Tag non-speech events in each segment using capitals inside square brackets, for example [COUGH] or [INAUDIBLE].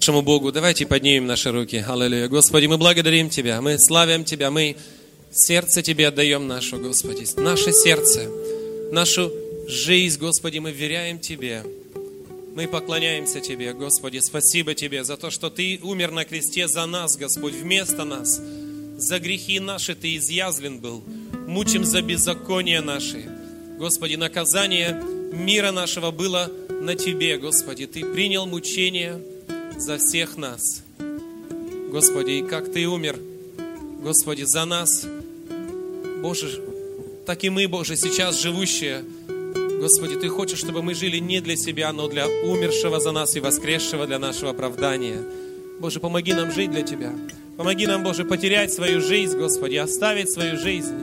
нашему Богу. Давайте поднимем наши руки. Аллилуйя. Господи, мы благодарим Тебя, мы славим Тебя, мы сердце Тебе отдаем наше, Господи. Наше сердце, нашу жизнь, Господи, мы веряем Тебе. Мы поклоняемся Тебе, Господи. Спасибо Тебе за то, что Ты умер на кресте за нас, Господь, вместо нас. За грехи наши Ты изъязлен был. Мучим за беззаконие наши. Господи, наказание мира нашего было на Тебе, Господи. Ты принял мучение, за всех нас. Господи, и как Ты умер, Господи, за нас, Боже, так и мы, Боже, сейчас живущие, Господи, Ты хочешь, чтобы мы жили не для себя, но для умершего за нас и воскресшего для нашего оправдания. Боже, помоги нам жить для Тебя. Помоги нам, Боже, потерять свою жизнь, Господи, оставить свою жизнь,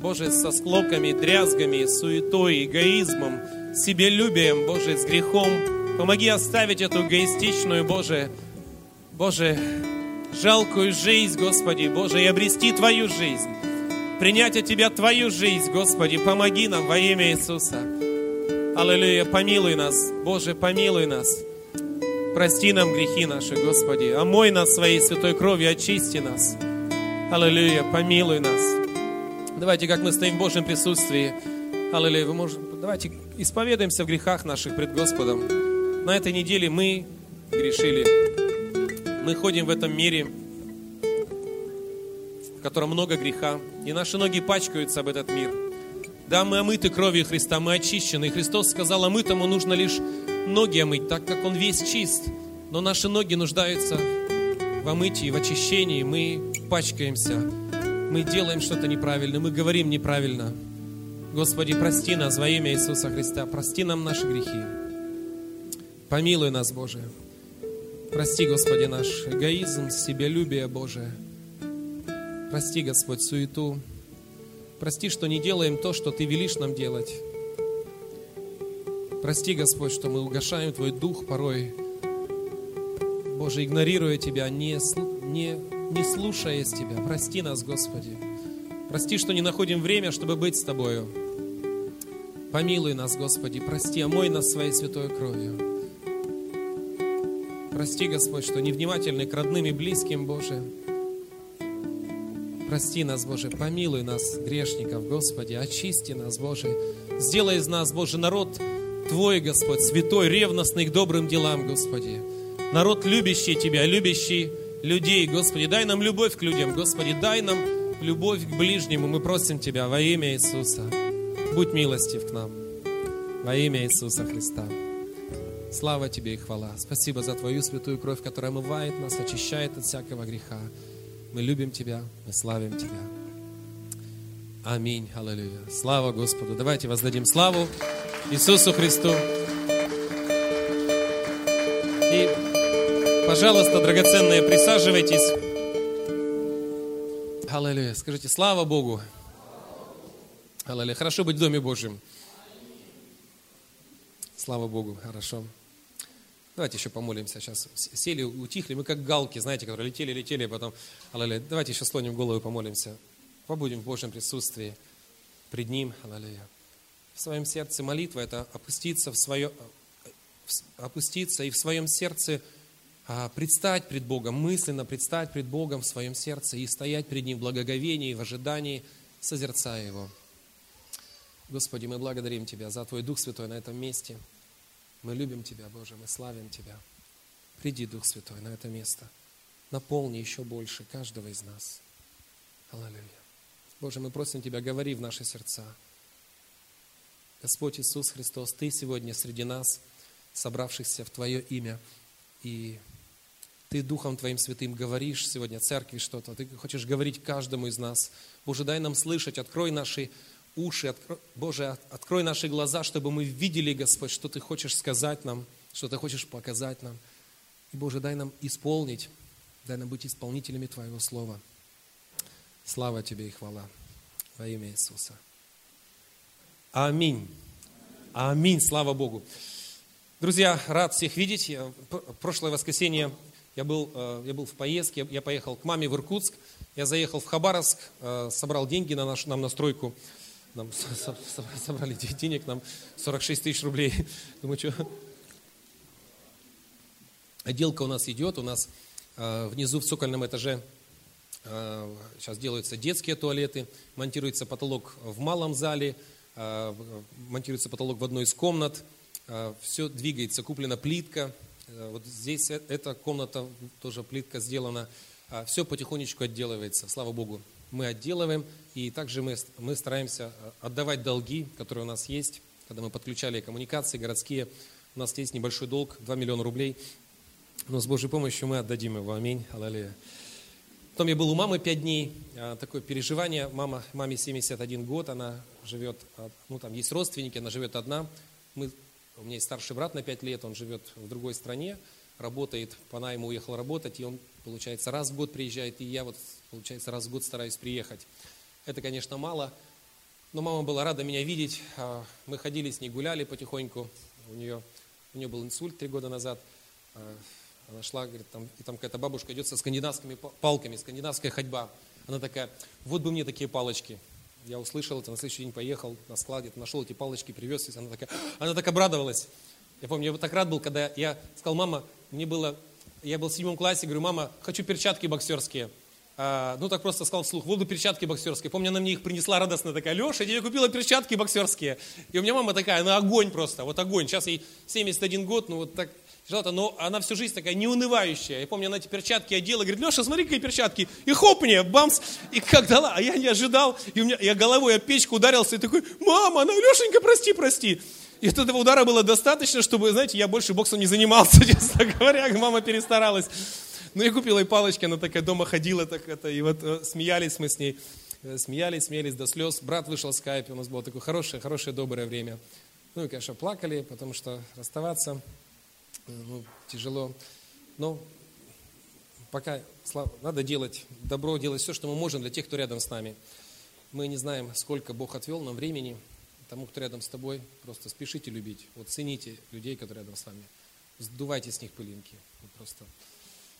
Боже, со склоками, дрязгами, суетой, эгоизмом, себелюбием, Боже, с грехом, Помоги оставить эту эгоистичную, Боже, Боже, жалкую жизнь, Господи, Боже, и обрести Твою жизнь. Принять от Тебя Твою жизнь, Господи, помоги нам во имя Иисуса. Аллилуйя, помилуй нас, Боже, помилуй нас. Прости нам грехи наши, Господи. Омой нас своей святой кровью, очисти нас. Аллилуйя, помилуй нас. Давайте, как мы стоим в Божьем присутствии, Аллилуйя, вы можете, давайте исповедаемся в грехах наших пред Господом на этой неделе мы грешили. Мы ходим в этом мире, в котором много греха, и наши ноги пачкаются об этот мир. Да, мы омыты кровью Христа, мы очищены. И Христос сказал, омытому нужно лишь ноги омыть, так как Он весь чист. Но наши ноги нуждаются в омытии, в очищении. Мы пачкаемся, мы делаем что-то неправильно, мы говорим неправильно. Господи, прости нас во имя Иисуса Христа, прости нам наши грехи. Помилуй нас, Боже. Прости, Господи, наш эгоизм, себялюбие, Боже. Прости, Господь, суету. Прости, что не делаем то, что Ты велишь нам делать. Прости, Господь, что мы угошаем Твой Дух порой, Боже, игнорируя Тебя, не, не, не слушаясь Тебя. Прости нас, Господи. Прости, что не находим время, чтобы быть с Тобою. Помилуй нас, Господи, прости, омой нас своей святой кровью. Прости, Господь, что невнимательны к родным и близким, Боже. Прости нас, Боже, помилуй нас, грешников, Господи, очисти нас, Боже. Сделай из нас, Боже, народ Твой, Господь, святой, ревностный к добрым делам, Господи. Народ, любящий Тебя, любящий людей, Господи. Дай нам любовь к людям, Господи. Дай нам любовь к ближнему. Мы просим Тебя во имя Иисуса. Будь милостив к нам. Во имя Иисуса Христа. Слава Тебе и хвала. Спасибо за Твою святую кровь, которая омывает нас, очищает от всякого греха. Мы любим Тебя, мы славим Тебя. Аминь. Аллилуйя. Слава Господу. Давайте воздадим славу Иисусу Христу. И, пожалуйста, драгоценные, присаживайтесь. Аллилуйя. Скажите, слава Богу. Аллилуйя. Хорошо быть в Доме Божьем. Слава Богу, хорошо. Давайте еще помолимся сейчас. Сели, утихли, мы как галки, знаете, которые летели, летели, а потом... Аллилуйя. Давайте еще слоним голову и помолимся. Побудем в Божьем присутствии, пред Ним. Аллилуйя. В своем сердце молитва – это опуститься, в свое, опуститься и в своем сердце а, предстать пред Богом, мысленно предстать пред Богом в своем сердце и стоять пред Ним в благоговении, в ожидании, созерцая Его. Господи, мы благодарим Тебя за Твой Дух Святой на этом месте – мы любим Тебя, Боже, мы славим Тебя. Приди, Дух Святой, на это место. Наполни еще больше каждого из нас. Аллилуйя. Боже, мы просим Тебя, говори в наши сердца. Господь Иисус Христос, Ты сегодня среди нас, собравшихся в Твое имя, и Ты Духом Твоим Святым говоришь сегодня церкви что-то, Ты хочешь говорить каждому из нас. Боже, дай нам слышать, открой наши уши, Боже, открой наши глаза, чтобы мы видели, Господь, что Ты хочешь сказать нам, что Ты хочешь показать нам. И, Боже, дай нам исполнить, дай нам быть исполнителями Твоего Слова. Слава Тебе и хвала во имя Иисуса. Аминь. Аминь. Слава Богу. Друзья, рад всех видеть. Я, прошлое воскресенье я был, э, я был в поездке, я поехал к маме в Иркутск, я заехал в Хабаровск, э, собрал деньги на наш, нам на стройку нам собрали денег, нам 46 тысяч рублей. [LAUGHS] Думаю, что... отделка у нас идет, у нас э, внизу в цокольном этаже сейчас делаются детские туалеты, монтируется потолок в малом зале, монтируется потолок в одной из комнат, все двигается, куплена плитка, вот здесь эта комната тоже плитка сделана, все потихонечку отделывается, слава Богу мы отделываем, и также мы, мы стараемся э, отдавать долги, которые у нас есть. Когда мы подключали коммуникации городские, у нас есть небольшой долг, 2 миллиона рублей, но с Божьей помощью мы отдадим его. Аминь. Аллилуйя. Потом я был у мамы 5 дней, а, такое переживание. Мама, маме 71 год, она живет, а, ну там есть родственники, она живет одна. Мы, у меня есть старший брат на 5 лет, он живет в другой стране, работает, по найму уехал работать, и он, получается, раз в год приезжает, и я вот Получается, раз в год стараюсь приехать. Это, конечно, мало, но мама была рада меня видеть. А, мы ходили с ней, гуляли потихоньку. У нее, у нее был инсульт три года назад. А, она шла, говорит, там, и там какая-то бабушка идет со скандинавскими палками, скандинавская ходьба. Она такая, вот бы мне такие палочки. Я услышал это, на следующий день поехал на склад, где-то нашел эти палочки, привез. И она, такая, [GASPS] она так обрадовалась. Я помню, я так рад был, когда я сказал, мама, мне было, я был в седьмом классе, говорю, мама, хочу перчатки боксерские. А, ну так просто сказал вслух, бы перчатки боксерские. Помню, она мне их принесла радостно такая, Леша, я тебе купила перчатки боксерские. И у меня мама такая, она огонь просто, вот огонь. Сейчас ей 71 год, ну вот так тяжело, но она всю жизнь такая неунывающая. Я помню, она эти перчатки одела, говорит, Леша, смотри, какие перчатки. И хоп мне, бамс, и как дала. А я не ожидал, и у меня, я головой о печку ударился, и такой, мама, она, Лешенька, прости, прости. И от этого удара было достаточно, чтобы, знаете, я больше боксом не занимался, [LAUGHS] честно говоря, мама перестаралась. Ну, я купила ей палочки, она такая дома ходила, так это, и вот э, смеялись мы с ней, э, смеялись, смеялись до слез. Брат вышел в скайпе, у нас было такое хорошее, хорошее, доброе время. Ну и, конечно, плакали, потому что расставаться э, ну, тяжело. Но пока надо делать добро, делать все, что мы можем для тех, кто рядом с нами. Мы не знаем, сколько Бог отвел нам времени тому, кто рядом с тобой. Просто спешите любить. Вот цените людей, которые рядом с вами. Сдувайте с них пылинки. Вот просто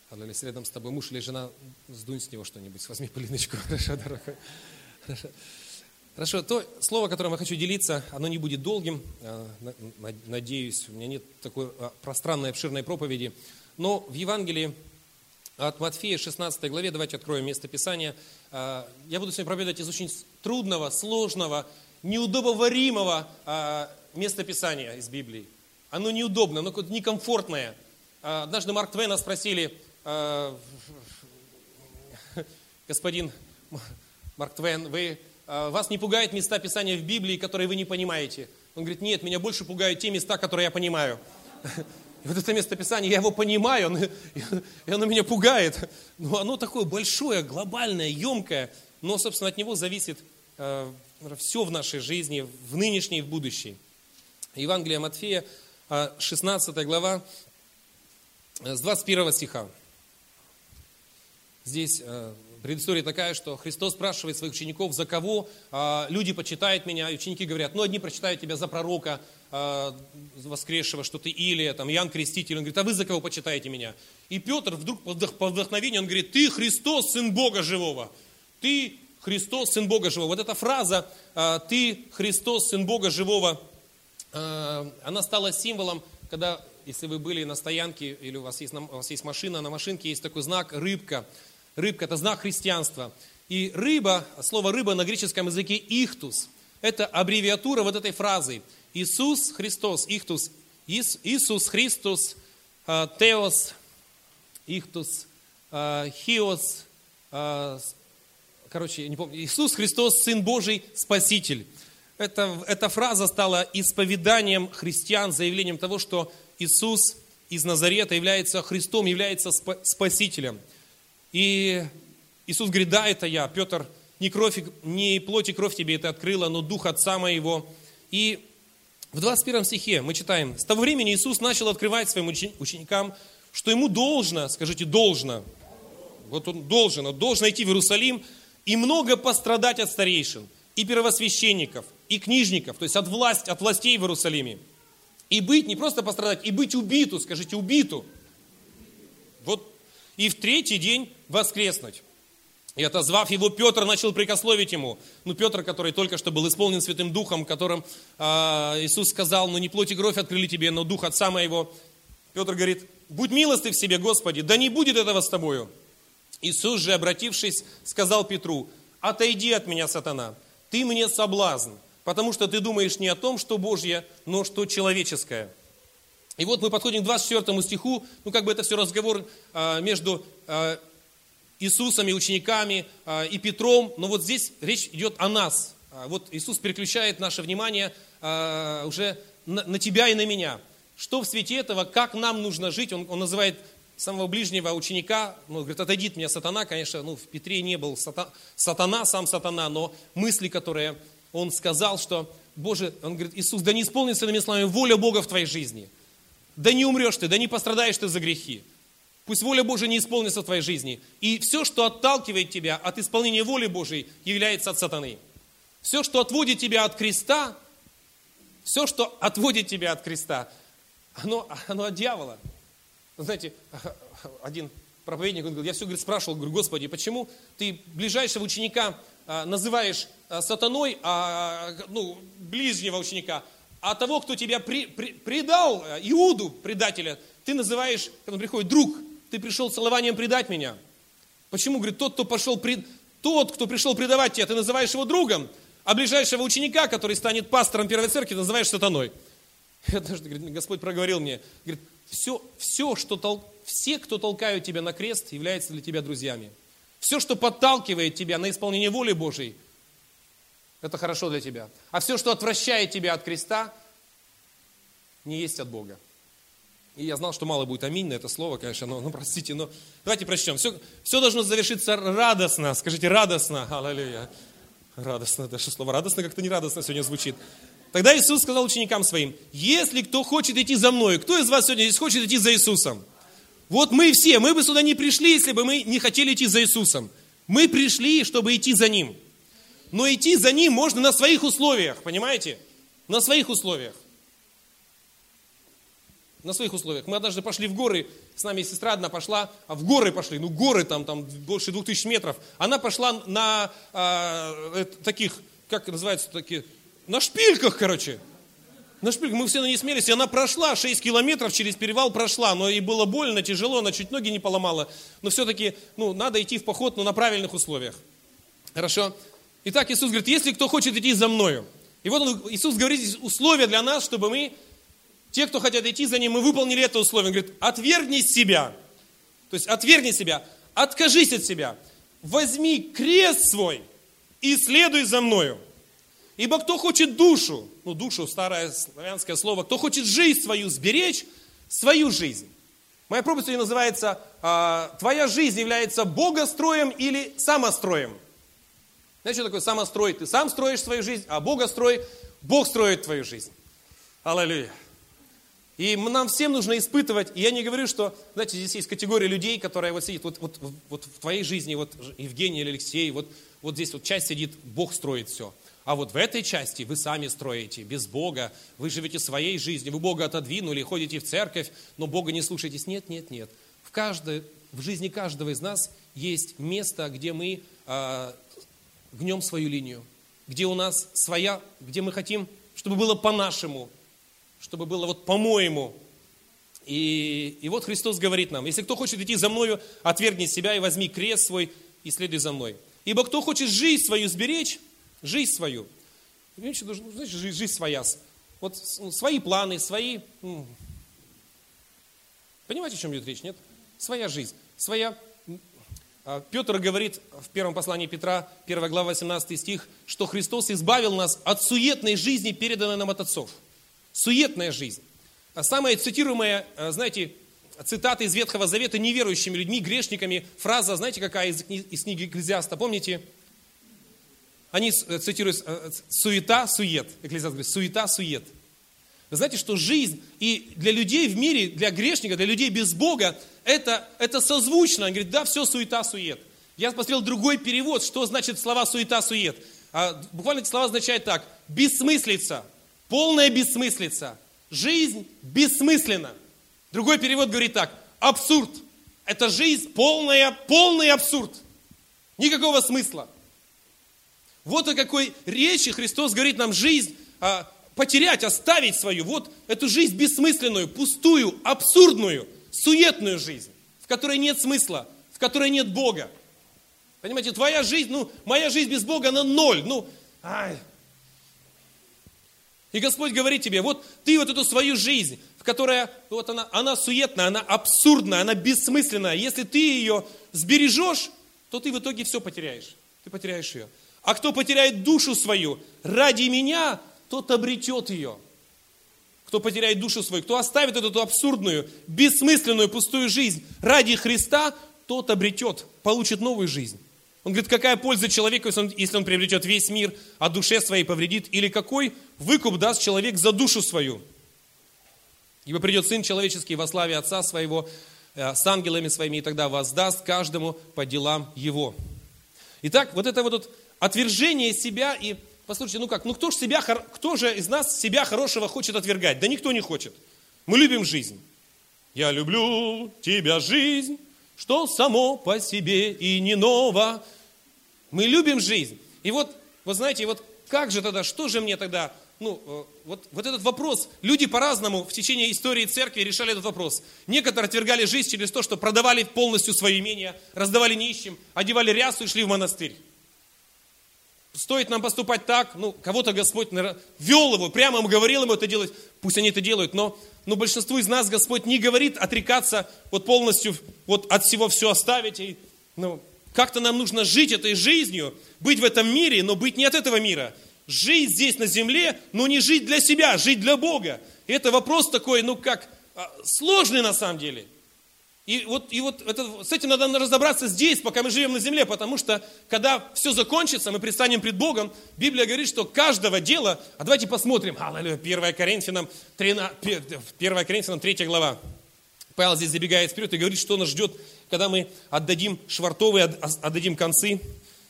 Аллилуйя, если рядом с тобой муж или жена, сдунь с него что-нибудь, возьми пылиночку, [LAUGHS] хорошо, дорогой. Хорошо. Хорошо, то слово, которым я хочу делиться, оно не будет долгим, а, надеюсь, у меня нет такой а, пространной, обширной проповеди, но в Евангелии от Матфея 16 главе, давайте откроем место Писания, а, я буду сегодня проповедовать из очень трудного, сложного, неудобоваримого места Писания из Библии. Оно неудобно, оно некомфортное. Однажды Марк Твена спросили, Э, [LAUGHS] господин Марк Твен, вы, э, вас не пугают места Писания в Библии, которые вы не понимаете? Он говорит, нет, меня больше пугают те места, которые я понимаю. [LAUGHS] И вот это место Писания, я его понимаю, [LAUGHS] и оно меня пугает. Но оно такое большое, глобальное, емкое, но, собственно, от него зависит э, все в нашей жизни, в нынешней и в будущей. Евангелие Матфея, 16 глава, с 21 стиха. Здесь э, предыстория такая, что Христос спрашивает своих учеников, за кого люди почитают меня. И ученики говорят, ну, одни прочитают тебя за пророка воскресшего, что ты Илия, там, Иоанн Креститель. Он говорит, а вы за кого почитаете меня? И Петр вдруг по вдохновению, он говорит, ты Христос, Сын Бога Живого. Ты Христос, Сын Бога Живого. Вот эта фраза «ты Христос, Сын Бога Живого», она стала символом, когда, если вы были на стоянке или у вас есть, у вас есть машина, на машинке есть такой знак «рыбка», Рыбка – это знак христианства. И рыба, слово рыба на греческом языке «ихтус», это аббревиатура вот этой фразы. Иисус Христос, ихтус, Иисус Христос, а, Теос, ихтус, а, Хиос, короче, не помню, Иисус Христос, Сын Божий, Спаситель. Это, эта фраза стала исповеданием христиан, заявлением того, что Иисус из Назарета является Христом, является Спасителем – и Иисус говорит, да, это я. Петр, не, кровь, не плоть и кровь тебе это открыла, но дух Отца моего. И в 21 стихе мы читаем, с того времени Иисус начал открывать своим ученикам, что ему должно, скажите, должно, вот он должен, он должен идти в Иерусалим и много пострадать от старейшин, и первосвященников, и книжников, то есть от власти, от властей в Иерусалиме. И быть, не просто пострадать, и быть убиту, скажите, убиту. Вот и в третий день воскреснуть. И отозвав его, Петр начал прикословить ему. Ну, Петр, который только что был исполнен Святым Духом, которым э, Иисус сказал, ну, не плоть и кровь открыли тебе, но Дух Отца моего. Петр говорит, будь милостив себе, Господи, да не будет этого с тобою. Иисус же, обратившись, сказал Петру, отойди от меня, сатана, ты мне соблазн, потому что ты думаешь не о том, что Божье, но что человеческое. И вот мы подходим к 24 стиху, ну как бы это все разговор а, между а, Иисусом и учениками а, и Петром, но вот здесь речь идет о нас. А, вот Иисус переключает наше внимание а, уже на, на тебя и на меня. Что в свете этого, как нам нужно жить, он, он называет самого ближнего ученика, ну, говорит, отойди от меня, сатана, конечно, ну, в Петре не был сата, сатана, сам сатана, но мысли, которые он сказал, что, Боже, он говорит, Иисус, да не исполнится иными словами воля Бога в твоей жизни. Да не умрешь ты, да не пострадаешь ты за грехи. Пусть воля Божия не исполнится в твоей жизни. И все, что отталкивает тебя от исполнения воли Божией, является от сатаны. Все, что отводит тебя от креста, все, что отводит тебя от креста, оно, оно от дьявола. Знаете, [LAUGHS] один проповедник, он говорит, я все говорит, спрашивал, говорю, Господи, почему ты ближайшего ученика а, называешь а, сатаной, а ну, ближнего ученика, а того, кто тебя при, при, предал, Иуду, предателя, ты называешь, когда он приходит, друг, ты пришел целованием предать меня. Почему? Говорит, тот, кто пошел, пред... тот, кто пришел предавать тебя, ты называешь его другом, а ближайшего ученика, который станет пастором первой церкви, называешь сатаной. [LAUGHS] Однажды, говорит, Господь проговорил мне, говорит, все, все что тол... все, кто толкают тебя на крест, являются для тебя друзьями. Все, что подталкивает тебя на исполнение воли Божьей, это хорошо для тебя. А все, что отвращает тебя от креста, не есть от Бога. И я знал, что мало будет аминь на это слово, конечно, но, ну, простите, но давайте прочтем. Все, все должно завершиться радостно. Скажите, радостно. Аллилуйя. Радостно. Даже слово радостно как-то не радостно сегодня звучит. Тогда Иисус сказал ученикам своим, если кто хочет идти за мной, кто из вас сегодня здесь хочет идти за Иисусом? Вот мы все, мы бы сюда не пришли, если бы мы не хотели идти за Иисусом. Мы пришли, чтобы идти за Ним. Но идти за Ним можно на своих условиях, понимаете? На своих условиях. На своих условиях. Мы однажды пошли в горы, с нами сестра одна пошла, а в горы пошли, ну горы там, там больше двух тысяч метров. Она пошла на э, таких, как называются такие, на шпильках, короче. На шпильках. Мы все на ней смелись, и она прошла 6 километров, через перевал прошла, но ей было больно, тяжело, она чуть ноги не поломала. Но все-таки, ну, надо идти в поход, но на правильных условиях. Хорошо? Итак, Иисус говорит, если кто хочет идти за мною. И вот он, Иисус говорит здесь условия для нас, чтобы мы, те, кто хотят идти за Ним, мы выполнили это условие. Он говорит, отвергни себя. То есть отвергни себя, откажись от себя. Возьми крест свой и следуй за мною. Ибо кто хочет душу, ну душу, старое славянское слово, кто хочет жизнь свою сберечь, свою жизнь. Моя проповедь сегодня называется а, «Твоя жизнь является богостроем или самостроем». Знаете, что такое самострой? Ты сам строишь свою жизнь, а Бога строй, Бог строит твою жизнь. Аллилуйя. И нам всем нужно испытывать, и я не говорю, что, знаете, здесь есть категория людей, которая вот сидит, вот, вот, вот в твоей жизни, вот Евгений или Алексей, вот, вот здесь вот часть сидит, Бог строит все. А вот в этой части вы сами строите, без Бога, вы живете своей жизнью, вы Бога отодвинули, ходите в церковь, но Бога не слушаетесь. Нет, нет, нет. В, каждой, в жизни каждого из нас есть место, где мы а, гнем свою линию, где у нас своя, где мы хотим, чтобы было по-нашему, чтобы было вот по-моему. И, и вот Христос говорит нам, если кто хочет идти за мною, отвергни себя и возьми крест свой и следуй за мной. Ибо кто хочет жизнь свою сберечь, жизнь свою, знаете, жизнь, жизнь своя, вот свои планы, свои... Понимаете, о чем идет речь, нет? Своя жизнь, своя а, Петр говорит в первом послании Петра, 1 глава, 18 стих, что Христос избавил нас от суетной жизни, переданной нам от отцов. Суетная жизнь. А самая цитируемая, а, знаете, цитата из Ветхого Завета неверующими людьми, грешниками, фраза, знаете, какая из, из книги Экклезиаста, помните? Они э, цитируют э, «суета, сует». Экклезиаст говорит «суета, сует». Вы знаете, что жизнь и для людей в мире, для грешника, для людей без Бога, это, это созвучно. Он говорит, да, все суета-сует. Я посмотрел другой перевод, что значит слова суета-сует. А, буквально эти слова означают так. Бессмыслица, полная бессмыслица. Жизнь бессмысленна. Другой перевод говорит так. Абсурд. Это жизнь полная, полный абсурд. Никакого смысла. Вот о какой речи Христос говорит нам жизнь а, потерять, оставить свою, вот эту жизнь бессмысленную, пустую, абсурдную, суетную жизнь, в которой нет смысла, в которой нет Бога. Понимаете, твоя жизнь, ну, моя жизнь без Бога, она ноль. Ну, ай. И Господь говорит тебе, вот ты вот эту свою жизнь, в которой вот она, она суетная, она абсурдная, она бессмысленная. Если ты ее сбережешь, то ты в итоге все потеряешь. Ты потеряешь ее. А кто потеряет душу свою ради меня, тот обретет ее. Кто потеряет душу свою, кто оставит эту абсурдную, бессмысленную, пустую жизнь ради Христа, тот обретет, получит новую жизнь. Он говорит, какая польза человеку, если он, если он приобретет весь мир, а душе своей повредит? Или какой выкуп даст человек за душу свою? Ибо придет Сын Человеческий во славе Отца Своего э, с ангелами Своими, и тогда воздаст каждому по делам Его. Итак, вот это вот отвержение себя и, послушайте, ну как, ну кто же, себя, кто же из нас себя хорошего хочет отвергать? Да никто не хочет. Мы любим жизнь. Я люблю тебя, жизнь, что само по себе и не ново. Мы любим жизнь. И вот, вы знаете, вот как же тогда, что же мне тогда, ну, э, вот, вот этот вопрос, люди по-разному в течение истории церкви решали этот вопрос. Некоторые отвергали жизнь через то, что продавали полностью свои имения, раздавали нищим, одевали рясу и шли в монастырь. Стоит нам поступать так, ну, кого-то Господь наверное, вел его, прямо ему говорил ему это делать, пусть они это делают, но, но большинству из нас Господь не говорит отрекаться вот полностью вот от всего все оставить и ну, как-то нам нужно жить этой жизнью, быть в этом мире, но быть не от этого мира. Жить здесь на земле, но не жить для себя, жить для Бога. И это вопрос такой, ну как, а, сложный на самом деле. И вот, и вот это, с этим надо разобраться здесь, пока мы живем на земле, потому что когда все закончится, мы предстанем пред Богом, Библия говорит, что каждого дела, а давайте посмотрим, аллилуйя, 1 Коринфянам, 13, 1 Коринфянам 3 глава. Павел здесь забегает вперед и говорит, что нас ждет когда мы отдадим швартовые, отдадим концы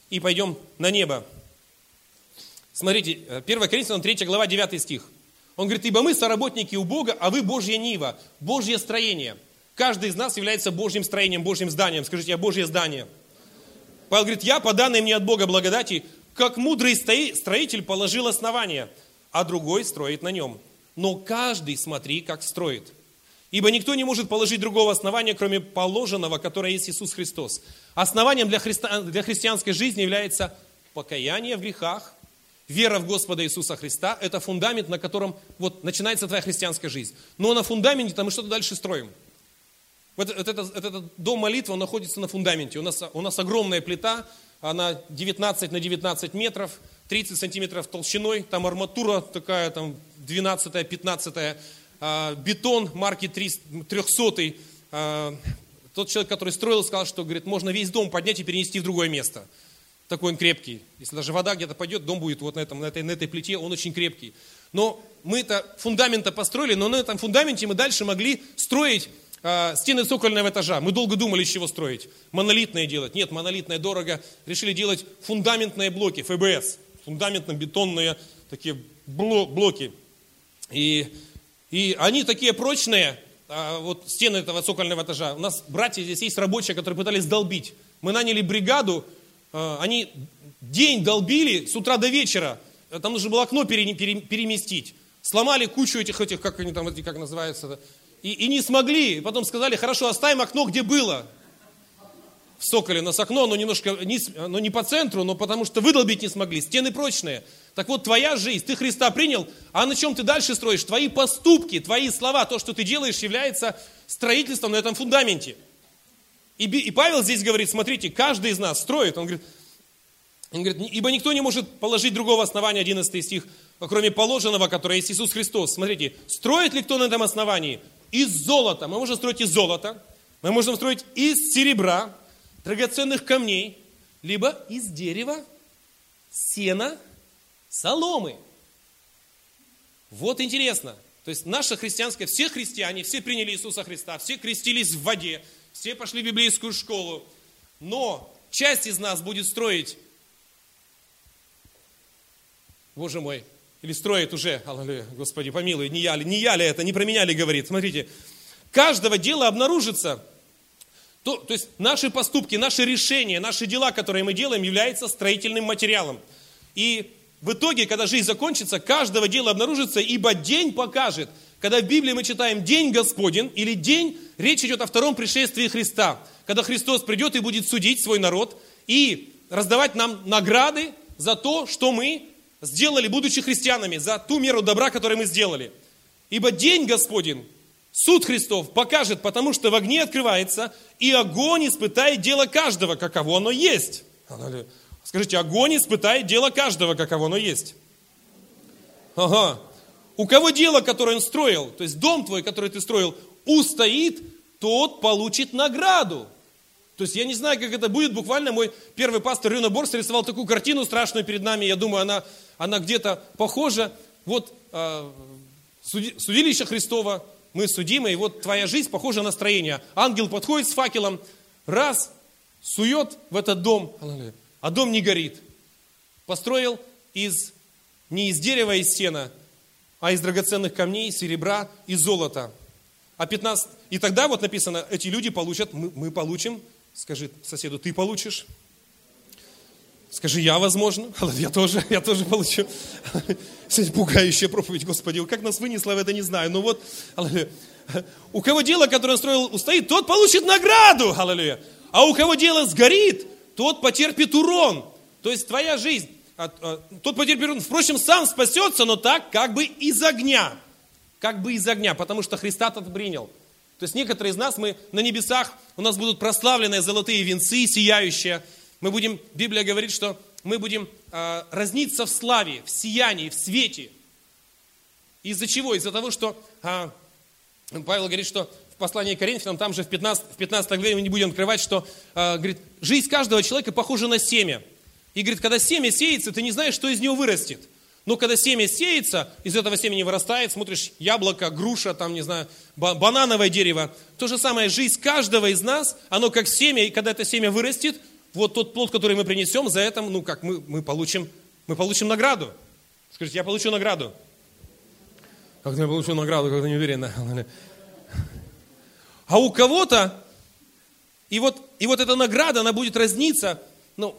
и пойдем на небо. Смотрите, 1 э, Коринфянам 3 глава 9 стих. Он говорит, ибо мы соработники у Бога, а вы Божья нива, Божье строение. Каждый из нас является Божьим строением, Божьим зданием. Скажите, я Божье здание. Павел говорит, я, по данной мне от Бога благодати, как мудрый строитель положил основание, а другой строит на нем. Но каждый смотри, как строит. Ибо никто не может положить другого основания, кроме положенного, которое есть Иисус Христос. Основанием для, христи... для христианской жизни является покаяние в грехах, вера в Господа Иисуса Христа. Это фундамент, на котором вот, начинается твоя христианская жизнь. Но на фундаменте мы что-то дальше строим. Вот этот, этот, этот дом молитвы, он находится на фундаменте. У нас, у нас огромная плита, она 19 на 19 метров, 30 сантиметров толщиной, там арматура такая, там 12-15 а, бетон марки 300, а, тот человек, который строил, сказал, что говорит, можно весь дом поднять и перенести в другое место. Такой он крепкий. Если даже вода где-то пойдет, дом будет вот на, этом, на, этой, на этой плите, он очень крепкий. Но мы это фундамента построили, но на этом фундаменте мы дальше могли строить э, стены цокольного этажа. Мы долго думали, с чего строить. Монолитное делать. Нет, монолитное дорого. Решили делать фундаментные блоки, ФБС. Фундаментно-бетонные такие блоки. И и они такие прочные, а, вот стены этого цокольного этажа. У нас братья здесь есть рабочие, которые пытались долбить. Мы наняли бригаду, а, они день долбили с утра до вечера. Там нужно было окно переместить. Сломали кучу этих, этих как они там, как называются, и, и не смогли. И потом сказали, хорошо, оставим окно, где было. В Соколе у нас окно, но немножко, не, но не по центру, но потому что выдолбить не смогли. Стены прочные. Так вот, твоя жизнь, ты Христа принял, а на чем ты дальше строишь? Твои поступки, твои слова, то, что ты делаешь, является строительством на этом фундаменте. И, и Павел здесь говорит, смотрите, каждый из нас строит. Он говорит, он говорит, ибо никто не может положить другого основания, 11 стих, кроме положенного, которое есть Иисус Христос. Смотрите, строит ли кто на этом основании? Из золота. Мы можем строить из золота, мы можем строить из серебра, драгоценных камней, либо из дерева, сена соломы. Вот интересно. То есть наша христианская, все христиане, все приняли Иисуса Христа, все крестились в воде, все пошли в библейскую школу. Но часть из нас будет строить, Боже мой, или строит уже, аллилуйя, Господи, помилуй, не я ли, не я ли это, не про меня ли говорит. Смотрите, каждого дела обнаружится, то, то есть наши поступки, наши решения, наши дела, которые мы делаем, являются строительным материалом. И в итоге, когда жизнь закончится, каждого дела обнаружится, ибо день покажет, Когда в Библии мы читаем День Господень или День, речь идет о втором пришествии Христа, когда Христос придет и будет судить свой народ и раздавать нам награды за то, что мы сделали, будучи христианами, за ту меру добра, которую мы сделали. Ибо День Господень, суд Христов покажет, потому что в огне открывается, и огонь испытает дело каждого, каково оно есть. Скажите, огонь испытает дело каждого, каково оно есть. Ага. У кого дело, которое он строил, то есть дом твой, который ты строил, устоит, тот получит награду. То есть я не знаю, как это будет. Буквально мой первый пастор Рюна Борс рисовал такую картину страшную перед нами. Я думаю, она, она где-то похожа. Вот э, судилище Христова, мы судимы, и вот твоя жизнь похожа на строение. Ангел подходит с факелом, раз, сует в этот дом, а дом не горит. Построил из, не из дерева и сена, а из драгоценных камней, серебра и золота. А 15, и тогда вот написано, эти люди получат, мы, мы получим, скажи соседу, ты получишь. Скажи, я, возможно. [LAUGHS] Я тоже, я тоже получу. [LAUGHS] Пугающая проповедь, Господи. Как нас вынесло, я это не знаю. Но вот, у кого дело, которое строил, устоит, тот получит награду. Аллилуйя. А у кого дело сгорит, тот потерпит урон. То есть твоя жизнь, а, а, тот потерпит урон. Впрочем, сам спасется, но так, как бы из огня. Как бы из огня, потому что Христа тот принял. То есть некоторые из нас, мы на небесах, у нас будут прославленные золотые венцы, сияющие. Мы будем, Библия говорит, что мы будем э, разниться в славе, в сиянии, в свете. Из-за чего? Из-за того, что э, Павел говорит, что в послании к Коринфянам, там же в 15, в 15 главе мы не будем открывать, что, э, говорит, жизнь каждого человека похожа на семя. И говорит, когда семя сеется, ты не знаешь, что из него вырастет. Но когда семя сеется, из этого семени вырастает, смотришь, яблоко, груша, там, не знаю, банановое дерево. То же самое, жизнь каждого из нас, оно как семя, и когда это семя вырастет, вот тот плод, который мы принесем, за это, ну как, мы, мы, получим, мы получим награду. Скажите, я получу награду. Как я получу награду, как-то не уверен. [LAUGHS] А у кого-то, и вот, и вот эта награда, она будет разниться, ну,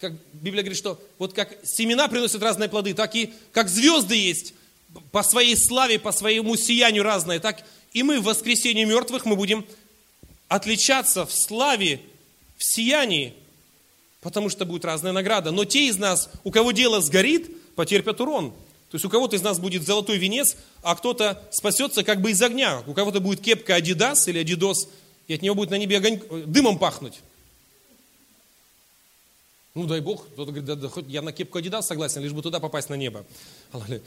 как Библия говорит, что вот как семена приносят разные плоды, так и как звезды есть по своей славе, по своему сиянию разные, так и мы в воскресении мертвых мы будем отличаться в славе, в сиянии, потому что будет разная награда. Но те из нас, у кого дело сгорит, потерпят урон. То есть у кого-то из нас будет золотой венец, а кто-то спасется как бы из огня. У кого-то будет кепка Адидас или Адидос, и от него будет на небе огонь, дымом пахнуть. Ну, дай Бог, кто-то говорит, да, да, хоть я на кепку Адидас согласен, лишь бы туда попасть на небо. [LAUGHS]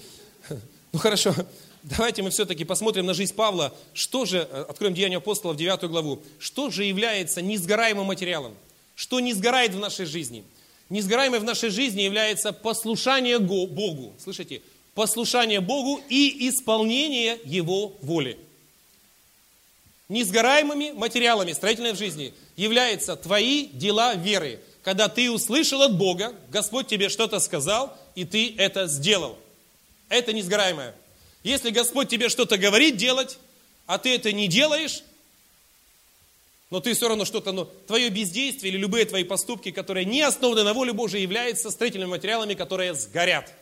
Ну хорошо, [LAUGHS] давайте мы все-таки посмотрим на жизнь Павла. Что же, э, откроем Деяния апостолов, 9 главу. Что же является несгораемым материалом? Что не сгорает в нашей жизни? Несгораемой в нашей жизни является послушание Богу. Слышите? Послушание Богу и исполнение Его воли. Несгораемыми материалами строительной жизни являются твои дела веры – когда ты услышал от Бога, Господь тебе что-то сказал, и ты это сделал. Это несгораемое. Если Господь тебе что-то говорит делать, а ты это не делаешь, но ты все равно что-то, но твое бездействие или любые твои поступки, которые не основаны на воле Божией, являются строительными материалами, которые сгорят.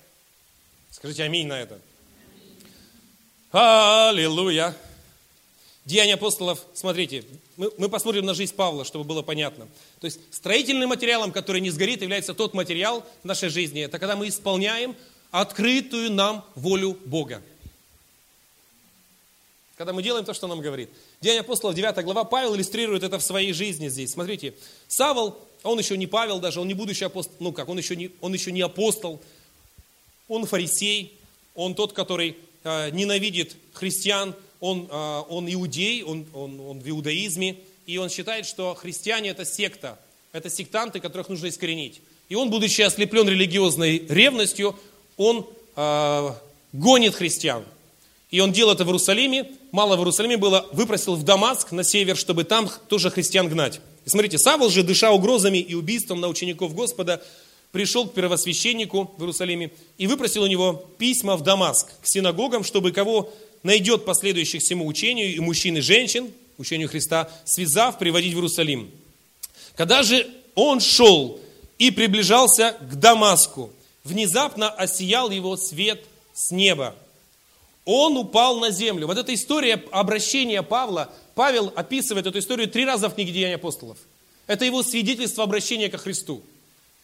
Скажите аминь на это. Аллилуйя. Деяния апостолов, смотрите, мы, мы посмотрим на жизнь Павла, чтобы было понятно. То есть строительным материалом, который не сгорит, является тот материал в нашей жизни. Это когда мы исполняем открытую нам волю Бога. Когда мы делаем то, что нам говорит. Деяния апостолов, 9 глава, Павел иллюстрирует это в своей жизни здесь. Смотрите, Савол, он еще не Павел даже, он не будущий апостол, ну как, он еще не, он еще не апостол, он фарисей, он тот, который э, ненавидит христиан, он, а, он иудей, он, он, он в иудаизме, и он считает, что христиане это секта, это сектанты, которых нужно искоренить. И он, будучи ослеплен религиозной ревностью, он э, гонит христиан. И он делал это в Иерусалиме, мало в Иерусалиме было, выпросил в Дамаск на север, чтобы там тоже христиан гнать. И смотрите, Савол же, дыша угрозами и убийством на учеников Господа, пришел к первосвященнику в Иерусалиме и выпросил у него письма в Дамаск к синагогам, чтобы кого найдет последующих всему учению и мужчин и женщин, учению Христа, связав, приводить в Иерусалим. Когда же он шел и приближался к Дамаску, внезапно осиял его свет с неба. Он упал на землю. Вот эта история обращения Павла, Павел описывает эту историю три раза в книге Деяний апостолов. Это его свидетельство обращения ко Христу.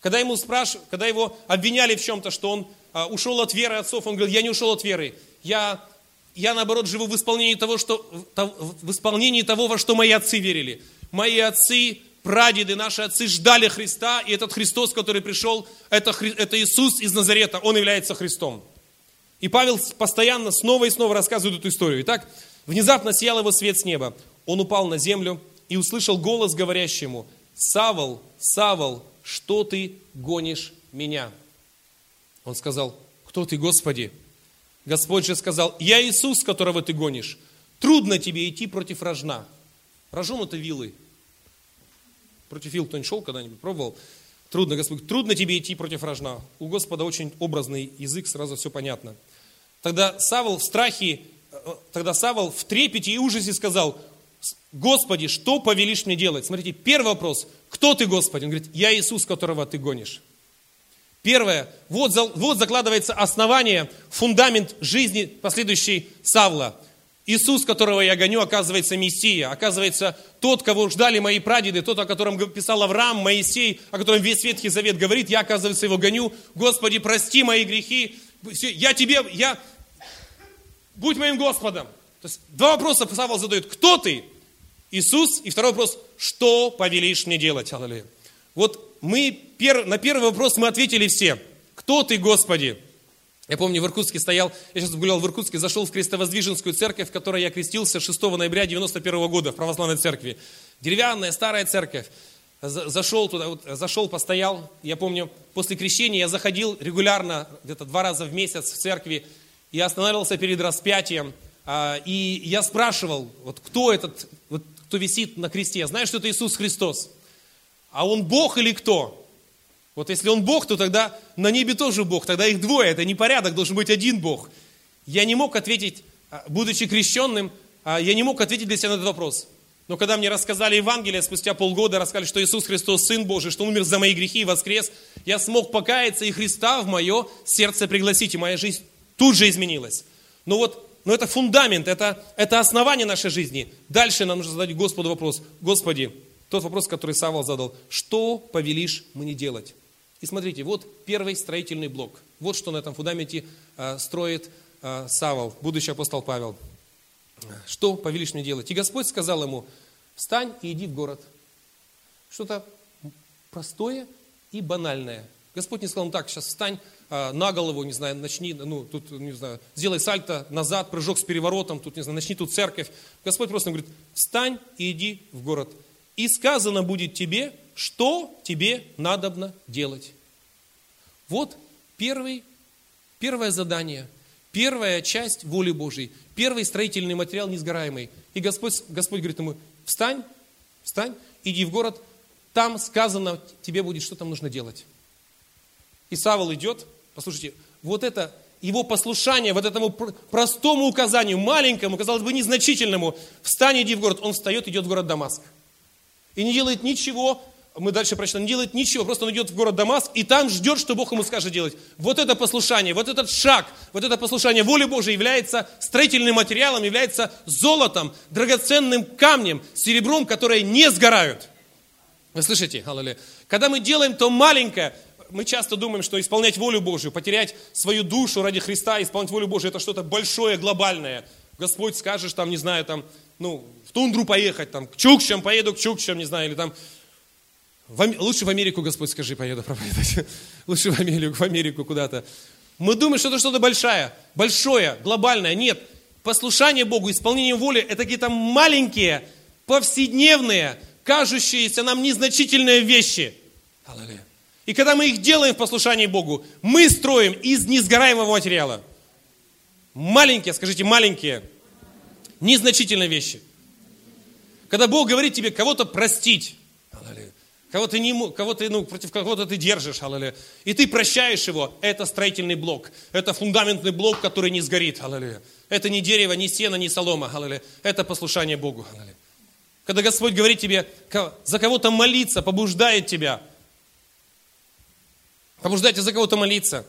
Когда, ему спраш... Когда его обвиняли в чем-то, что он а, ушел от веры отцов, он говорил, я не ушел от веры, я, я наоборот живу в исполнении того, что, в исполнении того, во что мои отцы верили. Мои отцы, прадеды, наши отцы ждали Христа, и этот Христос, который пришел, это, это Иисус из Назарета, Он является Христом. И Павел постоянно снова и снова рассказывает эту историю. Итак, внезапно сиял его свет с неба. Он упал на землю и услышал голос говорящему, «Савол, Савол, что ты гонишь меня?» Он сказал, «Кто ты, Господи?» Господь же сказал, «Я Иисус, которого ты гонишь. Трудно тебе идти против рожна». Рожон – это вилы. Против вил кто-нибудь шел когда-нибудь, пробовал? Трудно, Господь, трудно тебе идти против рожна. У Господа очень образный язык, сразу все понятно. Тогда Савол в страхе, э, тогда Савол в трепете и ужасе сказал, Господи, что повелишь мне делать? Смотрите, первый вопрос, кто ты, Господи? Он говорит, я Иисус, которого ты гонишь. Первое, вот, вот закладывается основание, фундамент жизни последующей Савла – Иисус, которого я гоню, оказывается Мессия, оказывается тот, кого ждали мои прадеды, тот, о котором писал Авраам, Моисей, о котором весь Ветхий Завет говорит, я, оказывается, его гоню. Господи, прости мои грехи, я тебе, я, будь моим Господом. То есть два вопроса Савол задает, кто ты? Иисус, и второй вопрос, что повелишь мне делать? Аллилуйя. Вот мы, пер, на первый вопрос мы ответили все. Кто ты, Господи? Я помню, в Иркутске стоял, я сейчас гулял в Иркутске, зашел в Крестовоздвиженскую церковь, в которой я крестился 6 ноября 91 года в православной церкви. Деревянная, старая церковь. Зашел туда, вот, зашел, постоял. Я помню, после крещения я заходил регулярно, где-то два раза в месяц в церкви. Я останавливался перед распятием. А, и я спрашивал, вот кто этот, вот, кто висит на кресте. Знаю, что это Иисус Христос. А он Бог или кто? Вот если он Бог, то тогда на небе тоже Бог, тогда их двое, это не порядок, должен быть один Бог. Я не мог ответить, а, будучи крещенным, а, я не мог ответить для себя на этот вопрос. Но когда мне рассказали Евангелие, спустя полгода рассказали, что Иисус Христос Сын Божий, что умер за мои грехи и воскрес, я смог покаяться и Христа в мое сердце пригласить, и моя жизнь тут же изменилась. Но вот но это фундамент, это, это основание нашей жизни. Дальше нам нужно задать Господу вопрос. Господи, тот вопрос, который Савол задал, что повелишь мне делать? И смотрите, вот первый строительный блок. Вот что на этом фундаменте э, строит э, Савол, будущий апостол Павел. Что повелишь мне делать? И Господь сказал ему, встань и иди в город. Что-то простое и банальное. Господь не сказал ему так, сейчас встань э, на голову, не знаю, начни, ну, тут, не знаю, сделай сальто назад, прыжок с переворотом, тут, не знаю, начни тут церковь. Господь просто говорит, встань и иди в город. И сказано будет тебе, что тебе надобно делать. Вот первый, первое задание, первая часть воли Божьей, первый строительный материал несгораемый. И Господь, Господь говорит ему, встань, встань, иди в город, там сказано, тебе будет, что там нужно делать. И Савол идет, послушайте, вот это его послушание вот этому простому указанию, маленькому, казалось бы, незначительному, встань, иди в город, он встает, идет в город Дамаск. И не делает ничего мы дальше прочитаем, не делает ничего, просто он идет в город Дамаск и там ждет, что Бог ему скажет делать. Вот это послушание, вот этот шаг, вот это послушание воли Божией является строительным материалом, является золотом, драгоценным камнем, серебром, которые не сгорают. Вы слышите? Аллилуйя. Когда мы делаем то маленькое, мы часто думаем, что исполнять волю Божию, потерять свою душу ради Христа, исполнять волю Божию, это что-то большое, глобальное. Господь скажешь, там, не знаю, там, ну, в тундру поехать, там, к Чукчам, поеду к Чукчам, не знаю, или там, в, лучше в Америку, Господь, скажи, поеду проповедовать. [LAUGHS] Лучше в Америку, в Америку куда-то. Мы думаем, что это что-то большое, большое, глобальное. Нет. Послушание Богу, исполнение воли – это какие-то маленькие, повседневные, кажущиеся нам незначительные вещи. Аллилуйя. И когда мы их делаем в послушании Богу, мы строим из несгораемого материала. Маленькие, скажите, маленькие, незначительные вещи. Когда Бог говорит тебе кого-то простить, Кого ты, не, кого ты ну, против кого-то ты держишь, аллилуйя. И ты прощаешь его. Это строительный блок. Это фундаментный блок, который не сгорит, аллилуйя. Это не дерево, не сено, не солома, аллилуйя. Это послушание Богу, аллилуйя. Когда Господь говорит тебе, за кого-то молиться, побуждает тебя. Побуждайте за кого-то молиться.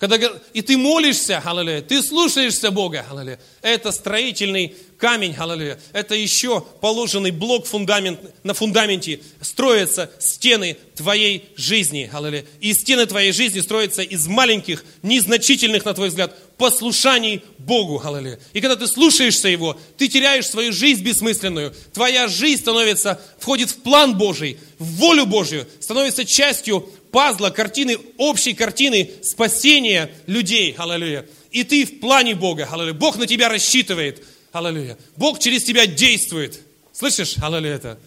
Когда, и ты молишься, аллилуйя, ты слушаешься Бога, аллилуйя. Это строительный камень, аллилуйя. Это еще положенный блок фундамент, на фундаменте строятся стены твоей жизни, аллилуйя. И стены твоей жизни строятся из маленьких, незначительных, на твой взгляд, послушаний Богу, аллилуйя. И когда ты слушаешься Его, ты теряешь свою жизнь бессмысленную. Твоя жизнь становится, входит в план Божий, в волю Божью, становится частью пазла, картины, общей картины спасения людей. Аллилуйя. И ты в плане Бога. Аллилуйя. Бог на тебя рассчитывает. Аллилуйя. Бог через тебя действует. Слышишь? Аллилуйя. Это.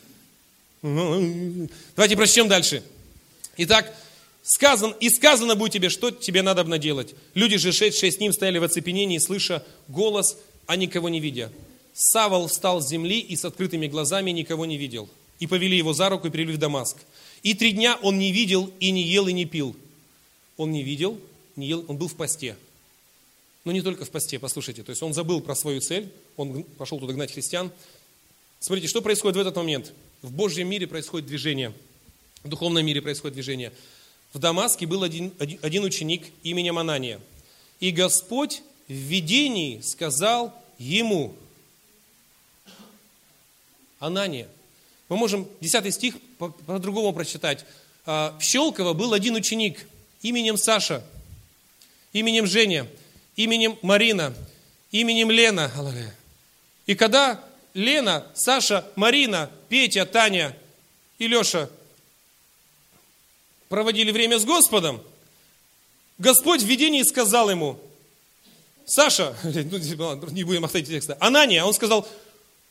Давайте прочтем дальше. Итак, сказан, и сказано будет тебе, что тебе надо делать. Люди же, шедшие с ним, стояли в оцепенении, слыша голос, а никого не видя. Савол встал с земли и с открытыми глазами никого не видел. И повели его за руку и привели в Дамаск. И три дня он не видел и не ел и не пил. Он не видел, не ел, он был в посте. Но не только в посте, послушайте. То есть он забыл про свою цель, он пошел туда гнать христиан. Смотрите, что происходит в этот момент. В Божьем мире происходит движение, в духовном мире происходит движение. В Дамаске был один, один ученик именем Анания. И Господь в видении сказал ему, Анания – мы можем 10 стих по-другому по прочитать. А, в Щелково был один ученик именем Саша, именем Женя, именем Марина, именем Лена. И когда Лена, Саша, Марина, Петя, Таня и Леша проводили время с Господом, Господь в видении сказал ему, Саша, [LAUGHS] ну, не будем оставить текста, Анания, он сказал,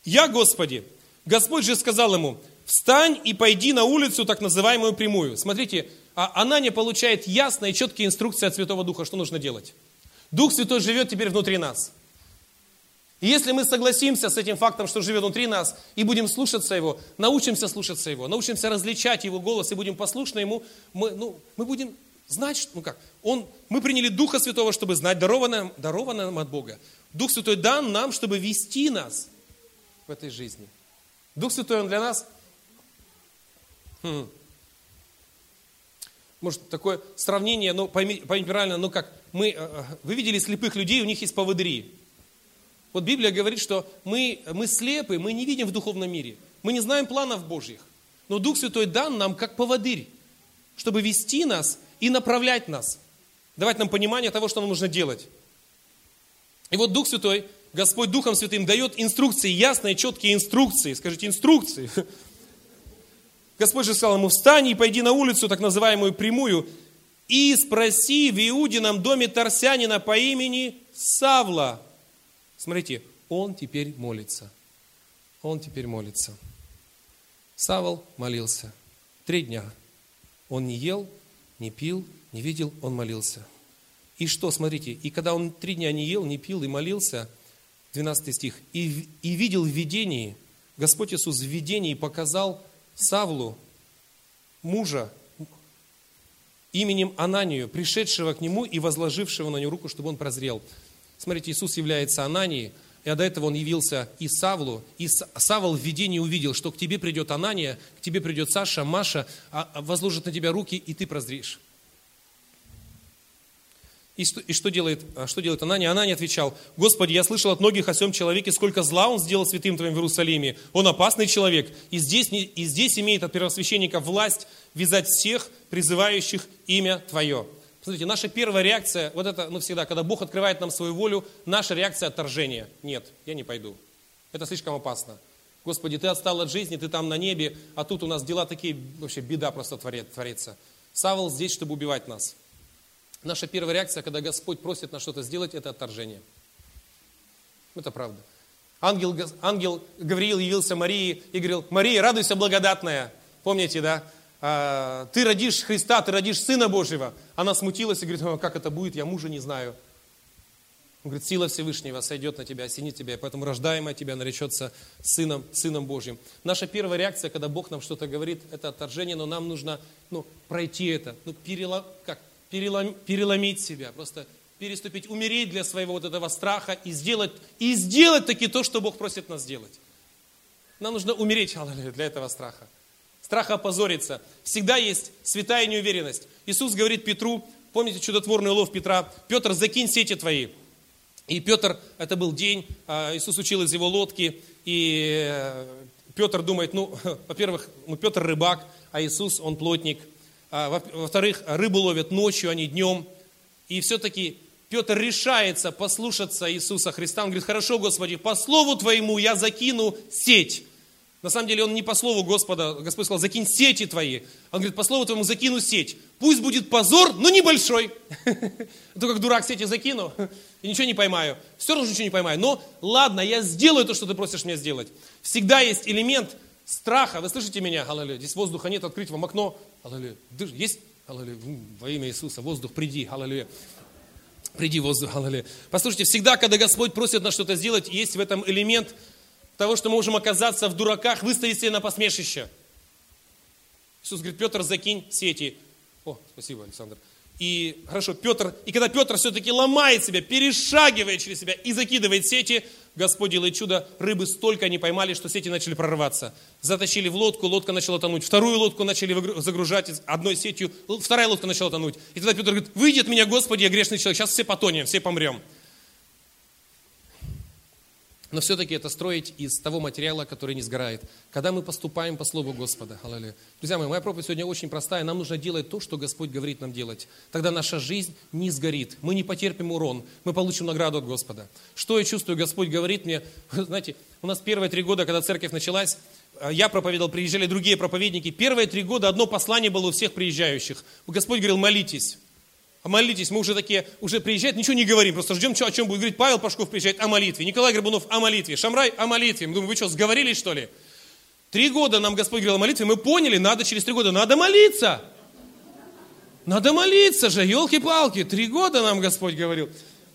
я, Господи, Господь же сказал ему, встань и пойди на улицу, так называемую прямую. Смотрите, Анания получает ясные и четкие инструкции от Святого Духа, что нужно делать. Дух Святой живет теперь внутри нас. И если мы согласимся с этим фактом, что живет внутри нас, и будем слушаться Его, научимся слушаться Его, научимся различать Его голос и будем послушны Ему, мы, ну, мы будем знать, ну как, он, мы приняли Духа Святого, чтобы знать, дарованное, дарованное нам от Бога. Дух Святой дан нам, чтобы вести нас в этой жизни. Дух Святой, Он для нас, хм, может, такое сравнение, ну, поймите, поймите правильно, ну как, мы, э, э, вы видели слепых людей, у них есть поводыри. Вот Библия говорит, что мы, мы слепы, мы не видим в духовном мире, мы не знаем планов Божьих. Но Дух Святой дан нам как поводырь, чтобы вести нас и направлять нас, давать нам понимание того, что нам нужно делать. И вот Дух Святой Господь Духом Святым дает инструкции, ясные, четкие инструкции. Скажите, инструкции. [LAUGHS] Господь же сказал ему, встань и пойди на улицу, так называемую прямую, и спроси в Иудином доме Тарсянина по имени Савла. Смотрите, он теперь молится. Он теперь молится. Савл молился. Три дня. Он не ел, не пил, не видел, он молился. И что, смотрите, и когда он три дня не ел, не пил и молился – 12 стих. «И, и видел в видении, Господь Иисус в видении показал Савлу, мужа, именем Ананию, пришедшего к нему и возложившего на него руку, чтобы он прозрел». Смотрите, Иисус является Ананией, и до этого он явился и Савлу, и Савл в видении увидел, что к тебе придет Анания, к тебе придет Саша, Маша, а, а возложит на тебя руки, и ты прозреешь. И что, и что делает, а, что делает Анания? Анания отвечал, Господи, я слышал от многих о всем человеке, сколько зла он сделал святым Твоим в Иерусалиме. Он опасный человек, и здесь, и здесь имеет от первосвященника власть вязать всех, призывающих имя Твое. Смотрите, наша первая реакция, вот это, ну всегда, когда Бог открывает нам свою волю, наша реакция отторжения. Нет, я не пойду. Это слишком опасно. Господи, Ты отстал от жизни, Ты там на небе, а тут у нас дела такие, вообще беда просто творится. Савол здесь, чтобы убивать нас. Наша первая реакция, когда Господь просит нас что-то сделать, это отторжение. Это правда. Ангел, ангел Гавриил явился Марии и говорил, Мария, радуйся, благодатная. Помните, да? «А, ты родишь Христа, ты родишь Сына Божьего. Она смутилась и говорит, как это будет, я мужа не знаю. Он говорит, сила Всевышнего сойдет на тебя, осенит тебя, поэтому рождаемая тебя наречется сыном, сыном Божьим. Наша первая реакция, когда Бог нам что-то говорит, это отторжение, но нам нужно ну, пройти это, ну, перелом, как, перелом, переломить себя, просто переступить, умереть для своего вот этого страха и сделать, и сделать таки то, что Бог просит нас сделать. Нам нужно умереть для этого страха. Страха опозориться. Всегда есть святая неуверенность. Иисус говорит Петру, помните чудотворный лов Петра? Петр, закинь сети твои. И Петр, это был день, а, Иисус учил из его лодки, и э, Петр думает, ну, [LAUGHS] во-первых, ну, Петр рыбак, а Иисус, он плотник. А, во-вторых, рыбу ловят ночью, а не днем. И все-таки Петр решается послушаться Иисуса Христа. Он говорит, хорошо, Господи, по слову Твоему я закину сеть. На самом деле он не по слову Господа, Господь сказал, закинь сети твои. Он говорит, по слову твоему закину сеть. Пусть будет позор, но небольшой. [LAUGHS] То как дурак сети закину и ничего не поймаю. Все равно ничего не поймаю. Но ладно, я сделаю то, что ты просишь меня сделать. Всегда есть элемент страха. Вы слышите меня? Здесь воздуха нет, открыть вам окно. Аллилуйя. Есть? Аллилуйя. Во имя Иисуса. Воздух, приди. Аллилуйя. Приди, воздух. Аллилуйя. Послушайте, всегда, когда Господь просит нас что-то сделать, есть в этом элемент того, что мы можем оказаться в дураках, выставить себя на посмешище. Иисус говорит, Петр, закинь сети. О, спасибо, Александр. И хорошо, Петр, и когда Петр все-таки ломает себя, перешагивает через себя и закидывает сети, Господь делает чудо, рыбы столько они поймали, что сети начали прорываться. Затащили в лодку, лодка начала тонуть. Вторую лодку начали загружать одной сетью, вторая лодка начала тонуть. И тогда Петр говорит, выйди от меня, Господи, я грешный человек, сейчас все потонем, все помрем но все-таки это строить из того материала, который не сгорает. Когда мы поступаем по Слову Господа. Аллилуйя. Друзья мои, моя проповедь сегодня очень простая. Нам нужно делать то, что Господь говорит нам делать. Тогда наша жизнь не сгорит. Мы не потерпим урон. Мы получим награду от Господа. Что я чувствую? Господь говорит мне, [LAUGHS] знаете, у нас первые три года, когда церковь началась, э, я проповедовал, приезжали другие проповедники. Первые три года одно послание было у всех приезжающих. Господь говорил, молитесь. А молитесь, мы уже такие, уже приезжает, ничего не говорим, просто ждем, о чем будет говорить. Павел Пашков приезжает о молитве, Николай Горбунов о молитве, Шамрай о молитве. Мы думаем, вы что, сговорились что ли? Три года нам Господь говорил о молитве, мы поняли, надо через три года, надо молиться. Надо молиться же, елки-палки, три года нам Господь говорил.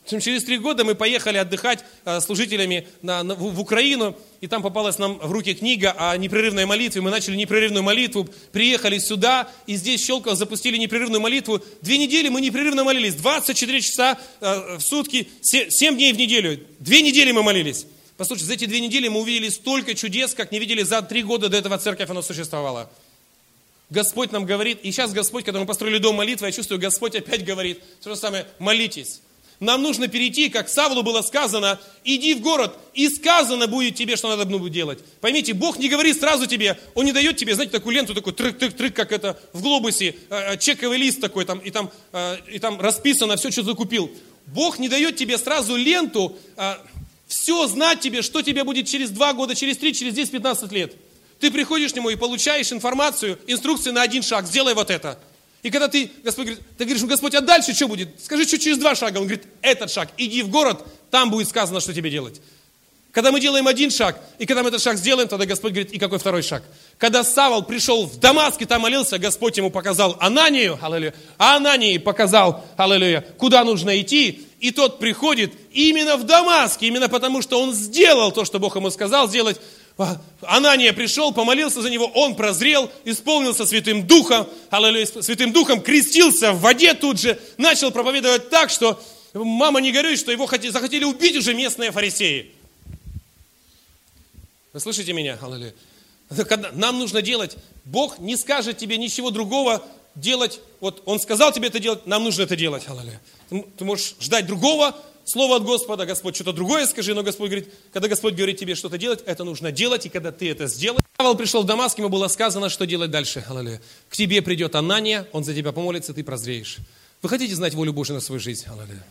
Причем через три года мы поехали отдыхать э, служителями на, на, в, Украину, и там попалась нам в руки книга о непрерывной молитве. Мы начали непрерывную молитву, приехали сюда, и здесь Щелково запустили непрерывную молитву. Две недели мы непрерывно молились, 24 часа э, в сутки, 7 дней в неделю. Две недели мы молились. Послушайте, за эти две недели мы увидели столько чудес, как не видели за три года до этого церковь, она существовала. Господь нам говорит, и сейчас Господь, когда мы построили дом молитвы, я чувствую, Господь опять говорит, то же самое, молитесь. Нам нужно перейти, как Савлу было сказано, иди в город, и сказано будет тебе, что надо будет делать. Поймите, Бог не говорит сразу тебе, Он не дает тебе, знаете, такую ленту, такой трык-трык-трык, как это в глобусе, э, э, чековый лист такой, там, и, там, э, и там расписано все, что ты купил. Бог не дает тебе сразу ленту, все знать тебе, что тебе будет через два года, через три, через 10, 15 лет. Ты приходишь к Нему и получаешь информацию, инструкции на один шаг, сделай вот это. И когда ты, Господь говорит, ты говоришь, ну, Господь, а дальше что будет? Скажи, что через два шага. Он говорит, этот шаг, иди в город, там будет сказано, что тебе делать. Когда мы делаем один шаг, и когда мы этот шаг сделаем, тогда Господь говорит, и какой второй шаг? Когда Савол пришел в Дамаск и там молился, Господь ему показал Ананию, аллилуйя, а Анании показал, аллилуйя, куда нужно идти, и тот приходит именно в Дамаск, именно потому, что он сделал то, что Бог ему сказал сделать, Анания пришел, помолился за него, он прозрел, исполнился Святым Духом, аллилуйя, Святым Духом, крестился в воде тут же, начал проповедовать так, что мама не горюй, что его захотели убить уже местные фарисеи. Вы слышите меня? Аллилуйя. Нам нужно делать, Бог не скажет тебе ничего другого делать, вот Он сказал тебе это делать, нам нужно это делать. Аллилуйя. Ты можешь ждать другого, слово от Господа, Господь что-то другое скажи, но Господь говорит, когда Господь говорит тебе что-то делать, это нужно делать, и когда ты это сделаешь. Павел пришел в Дамаск, ему было сказано, что делать дальше. Аллилуйя. К тебе придет Анания, он за тебя помолится, ты прозреешь. Вы хотите знать волю Божию на свою жизнь? Аллилуйя.